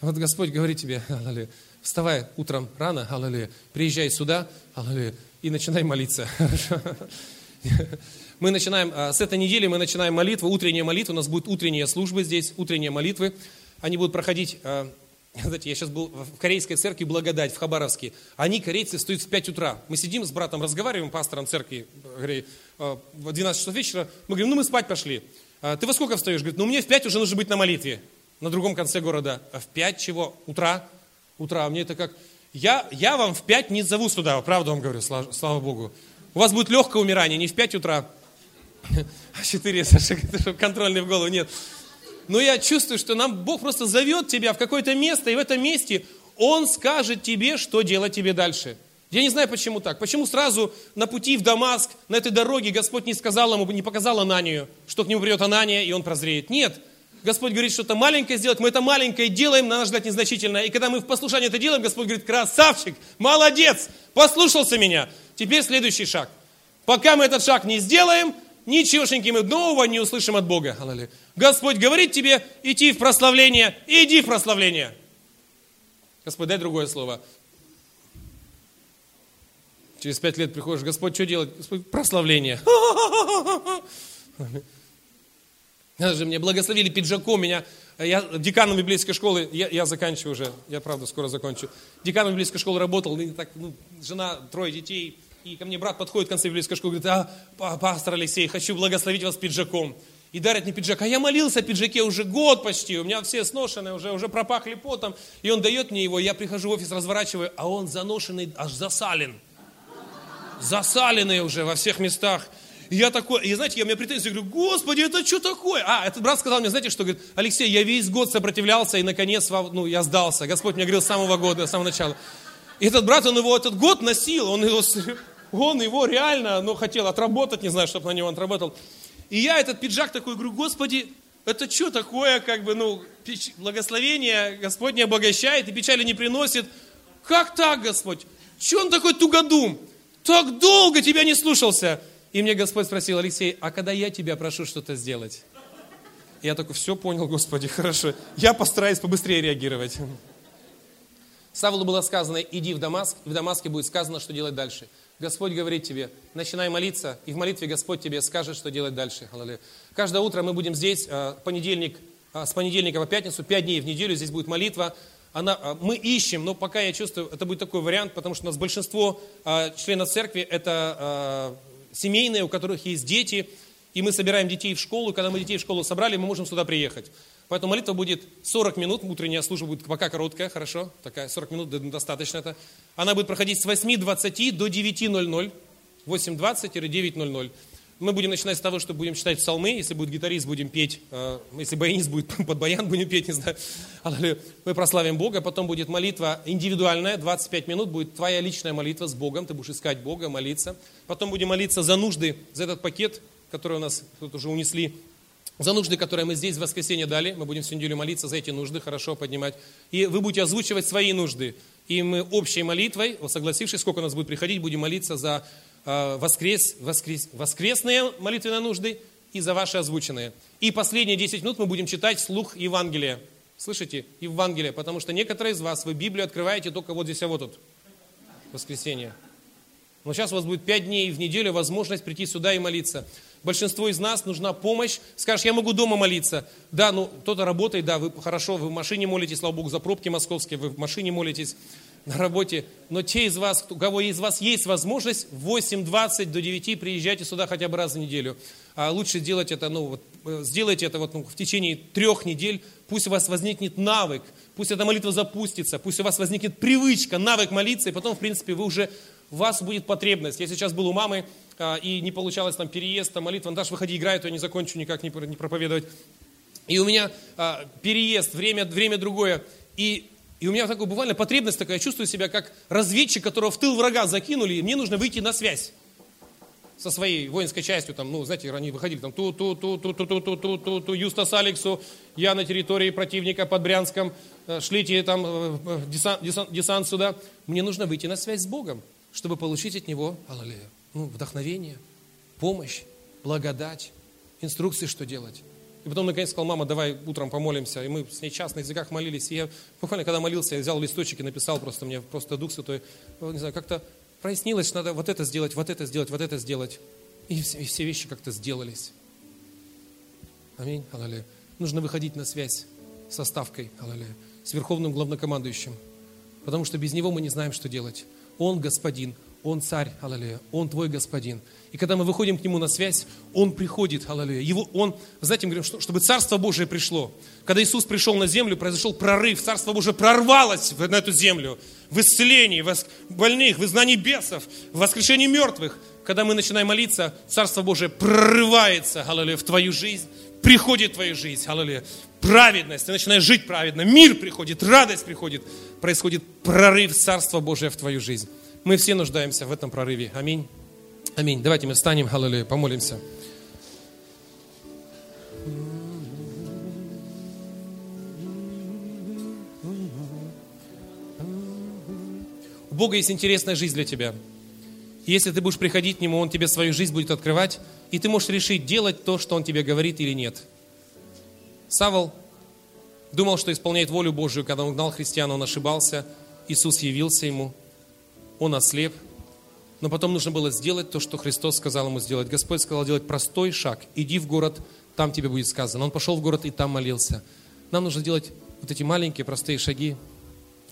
Вот Господь говорит тебе, аллилуйя, вставай утром рано, аллилуйя, приезжай сюда, аллилуйя, и начинай молиться. [LAUGHS] Мы начинаем, а, с этой недели мы начинаем молитву, утренняя молитва, у нас будет утренние службы здесь, утренние молитвы. Они будут проходить а, [LAUGHS] знаете, я сейчас был в корейской церкви «Благодать» в Хабаровске. Они, корейцы, встают в 5 утра. Мы сидим с братом, разговариваем, пастором церкви, говорит, в 12 часов вечера. Мы говорим, ну мы спать пошли. «А ты во сколько встаешь? Говорит, ну мне в 5 уже нужно быть на молитве. На другом конце города. А в 5 чего? Утра? Утра. Мне это как... Я, я вам в 5 не зову сюда, правду вам говорю, слава, слава Богу. У вас будет легкое умирание, не в 5 утра. [LAUGHS] А 4, [LAUGHS] контрольный в голову, нет но я чувствую, что нам Бог просто зовет тебя в какое-то место, и в этом месте Он скажет тебе, что делать тебе дальше. Я не знаю, почему так. Почему сразу на пути в Дамаск, на этой дороге Господь не сказал ему, не показал Ананию, что к нему придет Анания, и он прозреет. Нет. Господь говорит что-то маленькое сделать, мы это маленькое делаем, на наш взгляд, незначительное. И когда мы в послушании это делаем, Господь говорит, красавчик, молодец, послушался меня. Теперь следующий шаг. Пока мы этот шаг не сделаем, ничегошеньки мы нового не услышим от Бога. Аллилуйя. Господь говорит тебе идти в прославление, иди в прославление. Господь, дай другое слово. Через пять лет приходишь, Господь, что делать? Господь, прославление. Даже мне благословили пиджаком, меня, я деканом библейской школы, я, я заканчиваю уже, я правда скоро закончу. Деканом библейской школы работал, и так, ну, жена, трое детей, и ко мне брат подходит в конце библейской школы, говорит, а, пастор Алексей, хочу благословить вас пиджаком. И дарят мне пиджак. А я молился о пиджаке уже год почти, у меня все сношенные, уже, уже пропахли потом. И он дает мне его, я прихожу в офис, разворачиваю, а он заношенный, аж засален. Засаленный уже во всех местах. И я такой, и знаете, я у меня претензии, говорю, Господи, это что такое? А, этот брат сказал мне, знаете, что, говорит, Алексей, я весь год сопротивлялся, и наконец, ну, я сдался. Господь мне говорил с самого года, с самого начала. И этот брат, он его этот год носил, он его, [LAUGHS] он его реально, ну, хотел отработать, не знаю, чтобы на него он отработал. И я этот пиджак такой, говорю, Господи, это что такое, как бы, ну, благословение Господь не обогащает и печали не приносит. Как так, Господь? Че он такой тугодум? Так долго тебя не слушался. И мне Господь спросил, Алексей, а когда я тебя прошу что-то сделать? Я такой, все понял, Господи, хорошо. Я постараюсь побыстрее реагировать. Савлу было сказано, иди в Дамаск, в Дамаске будет сказано, что делать дальше. Господь говорит тебе, начинай молиться, и в молитве Господь тебе скажет, что делать дальше. Аллилуйя. Каждое утро мы будем здесь, э, понедельник, э, с понедельника по пятницу, пять дней в неделю, здесь будет молитва. Она, э, мы ищем, но пока я чувствую, это будет такой вариант, потому что у нас большинство членов церкви это семейные, у которых есть дети, и мы собираем детей в школу, когда мы детей в школу собрали, мы можем сюда приехать. Поэтому молитва будет 40 минут, утренняя служба будет пока короткая, хорошо, такая 40 минут достаточно это. Она будет проходить с 8.20 до 9.00, 8.20-9.00. Мы будем начинать с того, что будем читать псалмы, если будет гитарист, будем петь, э, если баянист будет [LAUGHS] под баян, будем петь, не знаю. Мы прославим Бога, потом будет молитва индивидуальная, 25 минут будет твоя личная молитва с Богом, ты будешь искать Бога, молиться. Потом будем молиться за нужды, за этот пакет, который у нас тут уже унесли, за нужды, которые мы здесь в воскресенье дали. Мы будем всю неделю молиться за эти нужды, хорошо поднимать. И вы будете озвучивать свои нужды. И мы общей молитвой, согласившись, сколько у нас будет приходить, будем молиться за Э, воскрес, воскрес, воскресные молитвенные нужды и за ваши озвученные. И последние 10 минут мы будем читать слух Евангелия. Слышите? Евангелие. Потому что некоторые из вас, вы Библию открываете только вот здесь, а вот тут. Воскресенье. Но сейчас у вас будет 5 дней в неделю возможность прийти сюда и молиться. Большинство из нас нужна помощь. Скажешь, я могу дома молиться. Да, ну кто-то работает, да, вы хорошо, вы в машине молитесь, слава Богу, за пробки московские, вы в машине молитесь на работе, но те из вас, у кого из вас есть возможность, в 8.20 до 9 приезжайте сюда хотя бы раз в неделю. А лучше сделать это, ну, вот, э, сделайте это вот, ну, в течение трех недель, пусть у вас возникнет навык, пусть эта молитва запустится, пусть у вас возникнет привычка, навык молиться, и потом, в принципе, вы уже, у вас будет потребность. Я сейчас был у мамы, и не получалось там переезд, там молитва, Наташа, выходи, играй, то я не закончу никак не, проповедовать. И у меня а, переезд, время, время другое. И и у меня такая буквально потребность такая, я чувствую себя как разведчик, которого в тыл врага закинули, и мне нужно выйти на связь со своей воинской частью, там, ну, знаете, они выходили там ту ту ту ту ту ту ту ту ту ту Юстас Алексу, я на территории противника под Брянском, шлите там десант, десант, десант сюда. Мне нужно выйти на связь с Богом, чтобы получить от Него, аллилуйя, ну, вдохновение, помощь, благодать, инструкции, что делать. И потом, наконец, сказал, мама, давай утром помолимся. И мы с ней час на языках молились. И я буквально, когда молился, я взял листочек и написал просто, мне просто Дух Святой, не знаю, как-то прояснилось, что надо вот это сделать, вот это сделать, вот это сделать. И все, и все вещи как-то сделались. Аминь. Аллилуйя. Нужно выходить на связь со ставкой, аллилуйя, с верховным главнокомандующим. Потому что без него мы не знаем, что делать. Он господин, он царь, аллилуйя, Он твой господин. И когда мы выходим к Нему на связь, Он приходит, аллилуйя. Его, он, знаете, мы говорим, что, чтобы Царство Божие пришло. Когда Иисус пришел на землю, произошел прорыв, Царство Божие прорвалось на эту землю. В исцелении в больных, в изгнании бесов, в воскрешении мертвых. Когда мы начинаем молиться, Царство Божие прорывается, аллилуйя, в твою жизнь, приходит в твою жизнь, аллилуйя. Праведность, ты начинаешь жить праведно, мир приходит, радость приходит, происходит прорыв Царства Божия в твою жизнь. Мы все нуждаемся в этом прорыве. Аминь. Аминь. Давайте мы встанем, аллилуйя, помолимся. У Бога есть интересная жизнь для тебя. Если ты будешь приходить к Нему, Он тебе свою жизнь будет открывать, и ты можешь решить, делать то, что Он тебе говорит или нет. Савол думал, что исполняет волю Божию, когда он гнал христиан, он ошибался, Иисус явился ему – он ослеп. Но потом нужно было сделать то, что Христос сказал ему сделать. Господь сказал делать простой шаг. Иди в город, там тебе будет сказано. Он пошел в город и там молился. Нам нужно делать вот эти маленькие простые шаги,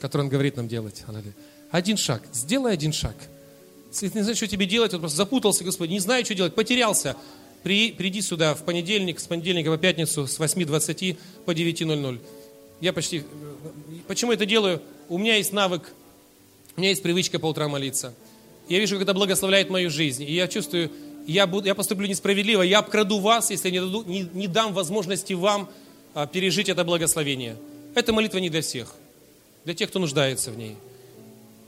которые Он говорит нам делать. Один шаг. Сделай один шаг. Если ты не знаешь, что тебе делать, вот просто запутался, Господи, не знаю, что делать, потерялся. При, приди сюда в понедельник, с понедельника по пятницу, с 8.20 по 9.00. Я почти... Почему это делаю? У меня есть навык, у меня есть привычка по утрам молиться. Я вижу, как это благословляет мою жизнь. И я чувствую, я, буду, я поступлю несправедливо, я обкраду вас, если не, даду, не, не дам возможности вам а, пережить это благословение. Эта молитва не для всех, для тех, кто нуждается в ней.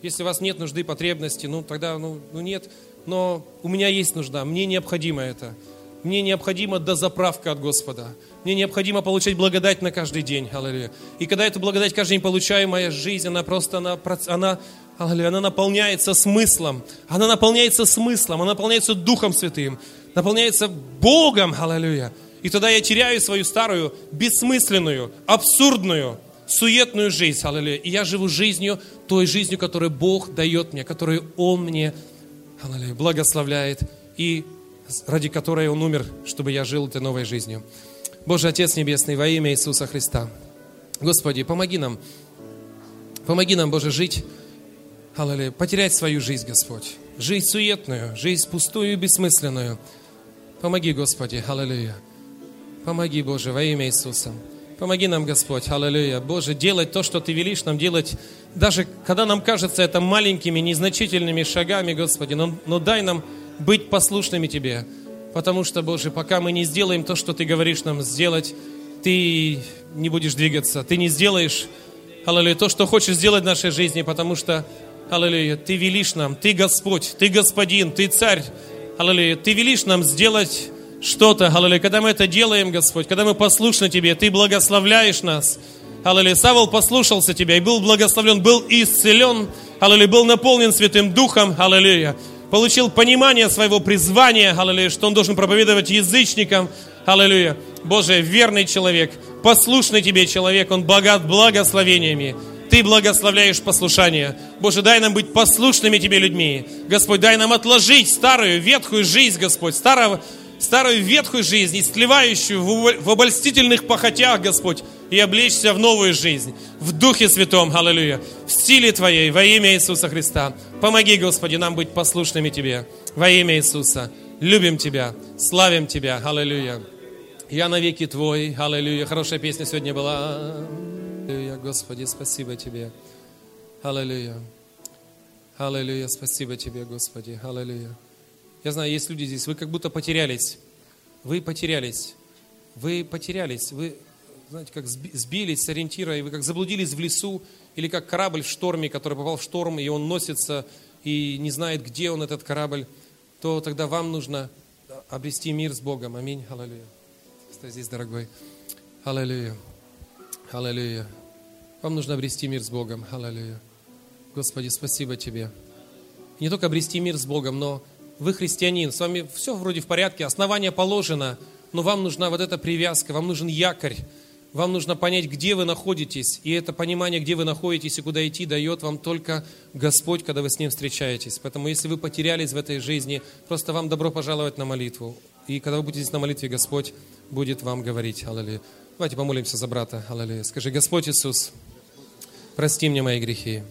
Если у вас нет нужды, потребности, ну тогда ну, ну нет. Но у меня есть нужда, мне необходимо это. Мне необходима дозаправка от Господа. Мне необходимо получать благодать на каждый день. Аллилуйя. И когда эту благодать каждый день получаю, моя жизнь, она просто, она, она, аллилуйя, она наполняется смыслом. Она наполняется смыслом, она наполняется Духом Святым, наполняется Богом. Аллилуйя. И тогда я теряю свою старую, бессмысленную, абсурдную, суетную жизнь. Аллилуйя. И я живу жизнью, той жизнью, которую Бог дает мне, которую Он мне аллилуйя, благословляет. И ради которой Он умер, чтобы я жил этой новой жизнью. Боже Отец Небесный, во имя Иисуса Христа. Господи, помоги нам, помоги нам, Боже, жить, аллилуйя, потерять свою жизнь, Господь. Жизнь суетную, жизнь пустую и бессмысленную. Помоги, Господи, аллилуйя. Помоги, Боже, во имя Иисуса. Помоги нам, Господь, аллилуйя. Боже, делать то, что Ты велишь нам делать, даже когда нам кажется это маленькими, незначительными шагами, Господи, но, но дай нам быть послушными Тебе. Потому что, Боже, пока мы не сделаем то, что Ты говоришь нам сделать, Ты не будешь двигаться. Ты не сделаешь, аллилуйя, то, что хочешь сделать в нашей жизни, потому что, аллилуйя, Ты велишь нам, Ты Господь, Ты Господин, Ты Царь, аллилуйя, Ты велишь нам сделать что-то, аллилуйя. Когда мы это делаем, Господь, когда мы послушны Тебе, Ты благословляешь нас. Аллилуйя. Савол послушался Тебя и был благословлен, был исцелен, аллилуйя, был наполнен Святым Духом, аллилуйя. Получил понимание своего призвания, аллилуйя, что он должен проповедовать язычникам, аллилуйя. Боже, верный человек, послушный Тебе человек, он богат благословениями. Ты благословляешь послушание. Боже, дай нам быть послушными Тебе людьми. Господь, дай нам отложить старую ветхую жизнь, Господь, старого, старую ветхую жизнь, истлевающую в обольстительных похотях, Господь, и облечься в новую жизнь, в Духе Святом, аллилуйя, в силе Твоей, во имя Иисуса Христа. Помоги, Господи, нам быть послушными Тебе, во имя Иисуса. Любим Тебя, славим Тебя, аллилуйя. Я навеки Твой, аллилуйя. Хорошая песня сегодня была. Аллилуйя, Господи, спасибо Тебе. Аллилуйя. Аллилуйя, спасибо Тебе, Господи, аллилуйя. Я знаю, есть люди здесь, вы как будто потерялись. Вы потерялись. Вы потерялись. Вы знаете, как сбились с ориентира, и вы как заблудились в лесу, или как корабль в шторме, который попал в шторм, и он носится, и не знает, где он, этот корабль, то тогда вам нужно обрести мир с Богом. Аминь. Аллилуйя. Стой здесь, дорогой. Аллилуйя. Аллилуйя. Вам нужно обрести мир с Богом. Аллилуйя. Господи, спасибо Тебе. не только обрести мир с Богом, но вы христианин, с вами все вроде в порядке, основание положено, но вам нужна вот эта привязка, вам нужен якорь, вам нужно понять, где вы находитесь. И это понимание, где вы находитесь и куда идти, дает вам только Господь, когда вы с Ним встречаетесь. Поэтому, если вы потерялись в этой жизни, просто вам добро пожаловать на молитву. И когда вы будете здесь на молитве, Господь будет вам говорить. Аллилуйя. Давайте помолимся за брата. Аллилуйя. Скажи, Господь Иисус, прости мне мои грехи.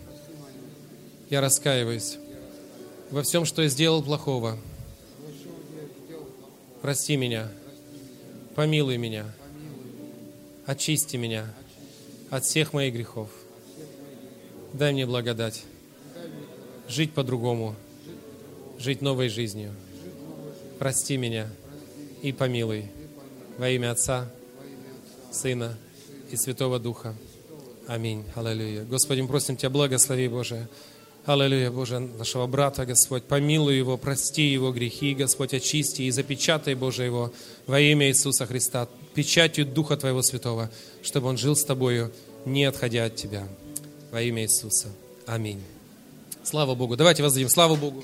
Я раскаиваюсь во всем, что я сделал плохого. Прости меня. Помилуй меня очисти меня от всех моих грехов. Дай мне благодать жить по-другому, жить новой жизнью. Прости меня и помилуй во имя Отца, Сына и Святого Духа. Аминь. Аллилуйя. Господи, мы просим Тебя, благослови, Боже. Аллилуйя, Боже, нашего брата, Господь, помилуй его, прости его грехи, Господь, очисти и запечатай, Боже, его во имя Иисуса Христа, печатью Духа Твоего Святого, чтобы он жил с Тобою, не отходя от Тебя. Во имя Иисуса. Аминь. Слава Богу. Давайте воздадим славу Богу.